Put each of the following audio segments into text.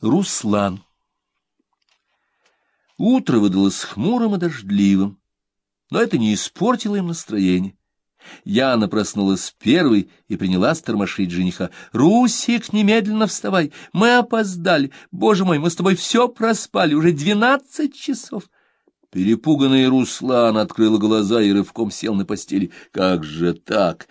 Руслан. Утро выдалось хмурым и дождливым, но это не испортило им настроение. Яна проснулась первой и принялась тормошить жениха. «Русик, немедленно вставай! Мы опоздали! Боже мой, мы с тобой все проспали! Уже двенадцать часов!» Перепуганный Руслан открыл глаза и рывком сел на постели. «Как же так?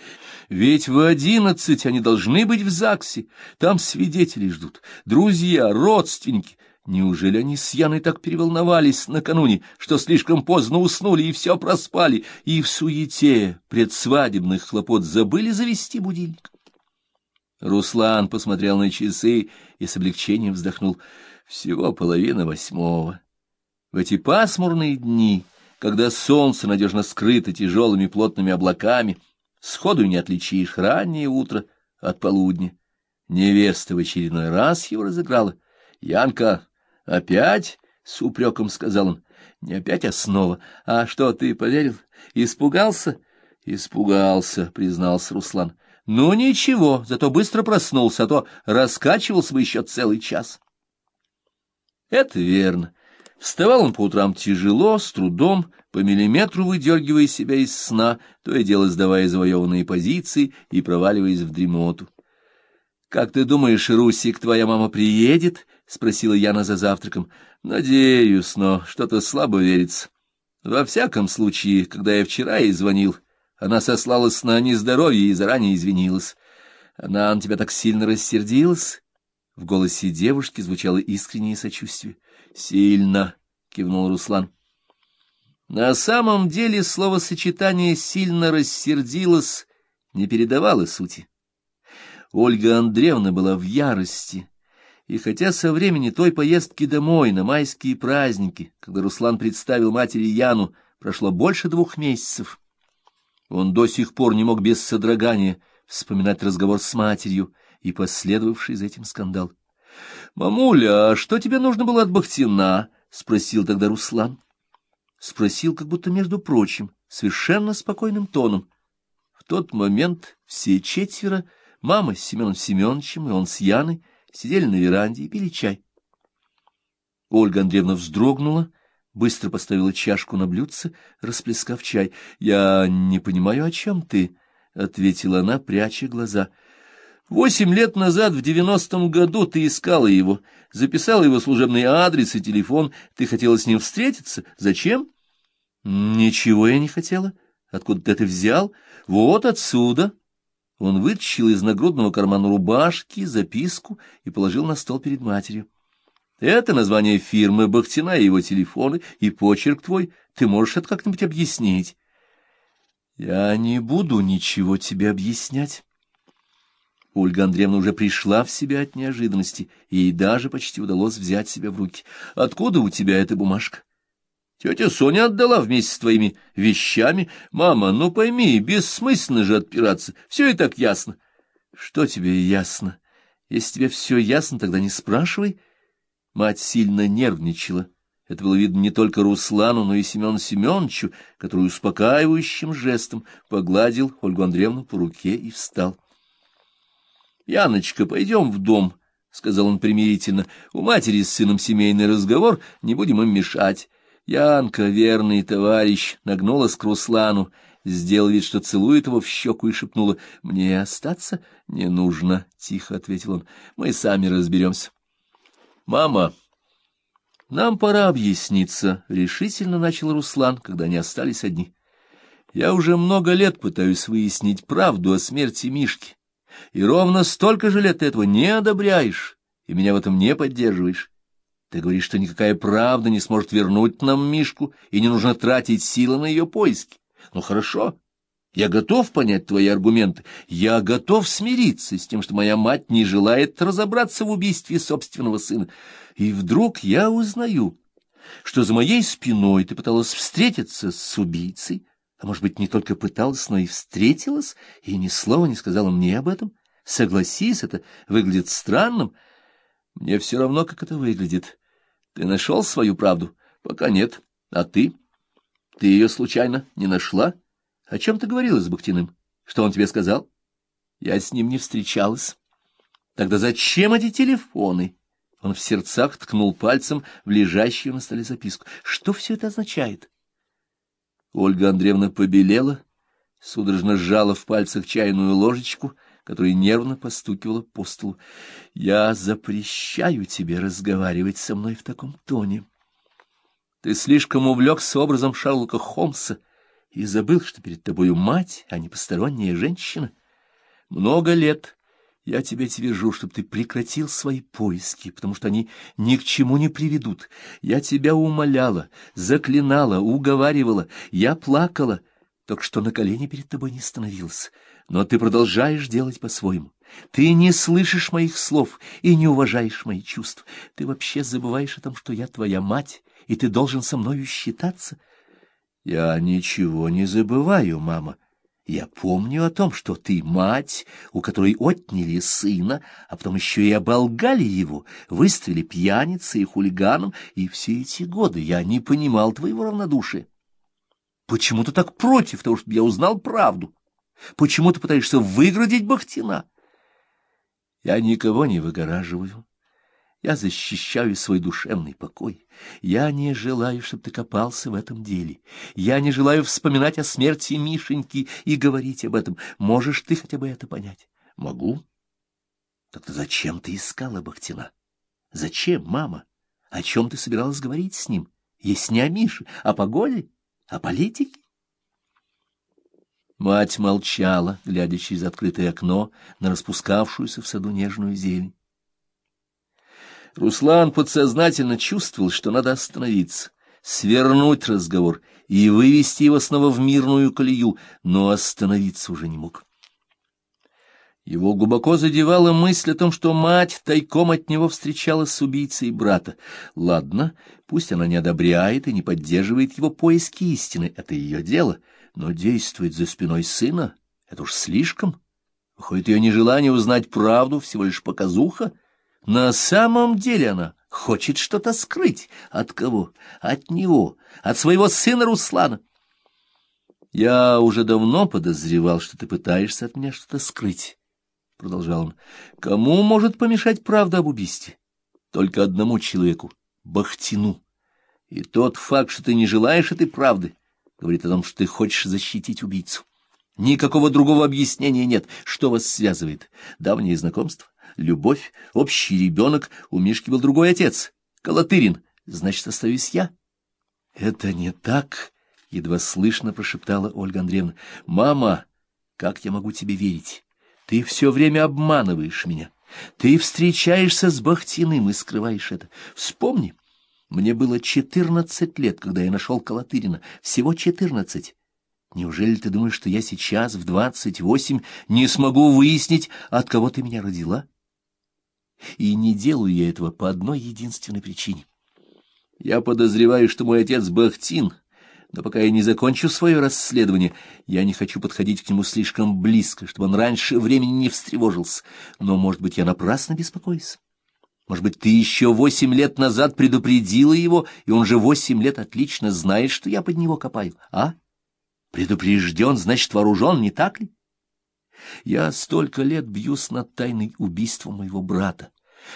Ведь в одиннадцать они должны быть в ЗАГСе. Там свидетели ждут, друзья, родственники. Неужели они с Яной так переволновались накануне, что слишком поздно уснули и все проспали, и в суете предсвадебных хлопот забыли завести будильник?» Руслан посмотрел на часы и с облегчением вздохнул. «Всего половина восьмого». В эти пасмурные дни, когда солнце надежно скрыто тяжелыми плотными облаками, сходу не отличишь раннее утро от полудня. Невеста в очередной раз его разыграла. «Янка, опять?» — с упреком сказал он. «Не опять, а снова. А что, ты поверил? Испугался?» «Испугался», — признался Руслан. «Ну ничего, зато быстро проснулся, а то раскачивался бы еще целый час». Это верно. Вставал он по утрам тяжело, с трудом, по миллиметру выдергивая себя из сна, то и дело сдавая завоеванные позиции и проваливаясь в дремоту. — Как ты думаешь, Русик, твоя мама приедет? — спросила Яна за завтраком. — Надеюсь, но что-то слабо верится. Во всяком случае, когда я вчера ей звонил, она сослалась на нездоровье и заранее извинилась. Она на тебя так сильно рассердилась? В голосе девушки звучало искреннее сочувствие. Сильно, кивнул Руслан. На самом деле словосочетание «сильно рассердилась» не передавало сути. Ольга Андреевна была в ярости, и хотя со времени той поездки домой на майские праздники, когда Руслан представил матери Яну, прошло больше двух месяцев, он до сих пор не мог без содрогания вспоминать разговор с матерью и последовавший за этим скандал. — Мамуля, а что тебе нужно было от Бахтина? — спросил тогда Руслан. Спросил, как будто между прочим, совершенно спокойным тоном. В тот момент все четверо, мама с Семеном Семеновичем и он с Яной, сидели на веранде и пили чай. Ольга Андреевна вздрогнула, быстро поставила чашку на блюдце, расплескав чай. — Я не понимаю, о чем ты, — ответила она, пряча глаза. — Восемь лет назад, в девяностом году, ты искала его, записала его служебный адрес и телефон. Ты хотела с ним встретиться. Зачем? Ничего я не хотела. Откуда ты это взял? Вот отсюда. Он вытащил из нагрудного кармана рубашки записку и положил на стол перед матерью. Это название фирмы Бахтина и его телефоны, и почерк твой. Ты можешь это как-нибудь объяснить? Я не буду ничего тебе объяснять. Ольга Андреевна уже пришла в себя от неожиданности, и ей даже почти удалось взять себя в руки. — Откуда у тебя эта бумажка? — Тетя Соня отдала вместе с твоими вещами. Мама, ну пойми, бессмысленно же отпираться, все и так ясно. — Что тебе ясно? Если тебе все ясно, тогда не спрашивай. Мать сильно нервничала. Это было видно не только Руслану, но и Семену Семеновичу, который успокаивающим жестом погладил Ольгу Андреевну по руке и встал. — Яночка, пойдем в дом, — сказал он примирительно. — У матери с сыном семейный разговор, не будем им мешать. Янка, верный товарищ, нагнулась к Руслану, сделал вид, что целует его в щеку и шепнула. — Мне остаться не нужно, — тихо ответил он. — Мы сами разберемся. — Мама, нам пора объясниться, — решительно начал Руслан, когда они остались одни. — Я уже много лет пытаюсь выяснить правду о смерти Мишки и ровно столько же лет ты этого не одобряешь, и меня в этом не поддерживаешь. Ты говоришь, что никакая правда не сможет вернуть нам Мишку, и не нужно тратить силы на ее поиски. Ну, хорошо, я готов понять твои аргументы, я готов смириться с тем, что моя мать не желает разобраться в убийстве собственного сына. И вдруг я узнаю, что за моей спиной ты пыталась встретиться с убийцей, а может быть, не только пыталась, но и встретилась, и ни слова не сказала мне об этом? Согласись, это выглядит странным. Мне все равно, как это выглядит. Ты нашел свою правду? Пока нет. А ты? Ты ее случайно не нашла? О чем ты говорила с Бахтиным? Что он тебе сказал? Я с ним не встречалась. Тогда зачем эти телефоны? Он в сердцах ткнул пальцем в лежащую на столе записку. Что все это означает? Ольга Андреевна побелела, судорожно сжала в пальцах чайную ложечку, которая нервно постукивала по столу. — Я запрещаю тебе разговаривать со мной в таком тоне. Ты слишком увлекся образом Шарлока Холмса и забыл, что перед тобою мать, а не посторонняя женщина. Много лет я тебе твержу, чтобы ты прекратил свои поиски, потому что они ни к чему не приведут. Я тебя умоляла, заклинала, уговаривала, я плакала, только что на колени перед тобой не становилась. Но ты продолжаешь делать по-своему. Ты не слышишь моих слов и не уважаешь мои чувства. Ты вообще забываешь о том, что я твоя мать, и ты должен со мною считаться. Я ничего не забываю, мама. Я помню о том, что ты мать, у которой отняли сына, а потом еще и оболгали его, выставили пьяницей и хулиганом, и все эти годы я не понимал твоего равнодушия. Почему ты так против того, чтобы я узнал правду? Почему ты пытаешься выградить Бахтина? Я никого не выгораживаю. Я защищаю свой душевный покой. Я не желаю, чтобы ты копался в этом деле. Я не желаю вспоминать о смерти Мишеньки и говорить об этом. Можешь ты хотя бы это понять? Могу. Так-то зачем ты искала Бахтина? Зачем, мама? О чем ты собиралась говорить с ним? Есть не о Мише, о погоде, о политике? Мать молчала, глядя через открытое окно на распускавшуюся в саду нежную зелень. Руслан подсознательно чувствовал, что надо остановиться, свернуть разговор и вывести его снова в мирную колею, но остановиться уже не мог. Его глубоко задевала мысль о том, что мать тайком от него встречалась с убийцей брата. Ладно, пусть она не одобряет и не поддерживает его поиски истины, это ее дело, но действовать за спиной сына — это уж слишком. Выходит, ее нежелание узнать правду всего лишь показуха — на самом деле она хочет что-то скрыть. От кого? От него, от своего сына Руслана. Я уже давно подозревал, что ты пытаешься от меня что-то скрыть, — продолжал он. Кому может помешать правда об убийстве? Только одному человеку — Бахтину. И тот факт, что ты не желаешь этой правды, говорит о том, что ты хочешь защитить убийцу. Никакого другого объяснения нет. Что вас связывает? Давнее знакомство? любовь, общий ребенок, у Мишки был другой отец, Колотырин, значит, остаюсь я. — Это не так, — едва слышно прошептала Ольга Андреевна. — Мама, как я могу тебе верить? Ты все время обманываешь меня. Ты встречаешься с Бахтиным и скрываешь это. Вспомни, мне было четырнадцать лет, когда я нашел Колотырина. Всего четырнадцать. Неужели ты думаешь, что я сейчас, в двадцать восемь, не смогу выяснить, от кого ты меня родила? — и не делаю я этого по одной единственной причине. Я подозреваю, что мой отец Бахтин, но пока я не закончу свое расследование, я не хочу подходить к нему слишком близко, чтобы он раньше времени не встревожился. Но, может быть, я напрасно беспокоюсь. Может быть, ты еще восемь лет назад предупредила его, и он же восемь лет отлично знает, что я под него копаю, а? Предупрежден, значит, вооружен, не так ли? Я столько лет бьюсь над тайной убийства моего брата.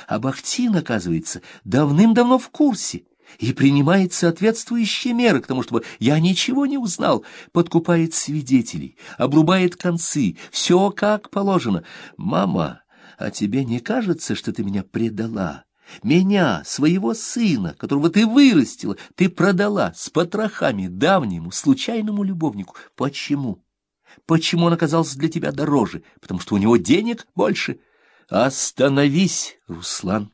А Бахтин, оказывается, давным-давно в курсе и принимает соответствующие меры к тому, чтобы я ничего не узнал, подкупает свидетелей, обрубает концы, все как положено. Мама, а тебе не кажется, что ты меня предала? Меня, своего сына, которого ты вырастила, ты продала с потрохами давнему, случайному любовнику. Почему? Почему он оказался для тебя дороже? Потому что у него денег больше. Остановись, Руслан.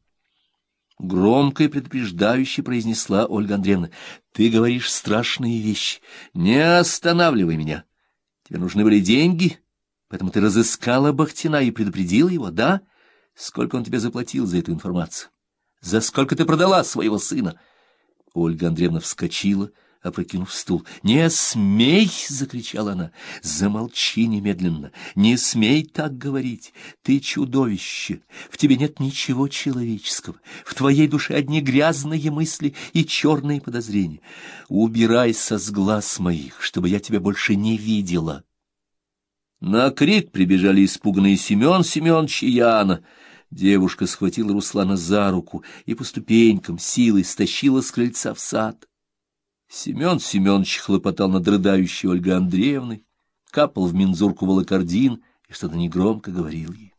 Громко и предупреждающе произнесла Ольга Андреевна. Ты говоришь страшные вещи. Не останавливай меня. Тебе нужны были деньги, поэтому ты разыскала Бахтина и предупредила его, да? Сколько он тебе заплатил за эту информацию? За сколько ты продала своего сына? Ольга Андреевна вскочила, — опрокинув стул. «Не смей!» — закричала она. «Замолчи немедленно! Не смей так говорить! Ты чудовище! В тебе нет ничего человеческого! В твоей душе одни грязные мысли и черные подозрения! Убирайся с глаз моих, чтобы я тебя больше не видела!» На крик прибежали испуганные Семен Семенович и Яна. Девушка схватила Руслана за руку и по ступенькам силой стащила с крыльца в сад. Семен Семенович хлопотал над рыдающей Ольгой Андреевной, капал в мензурку волокордин и что-то негромко говорил ей.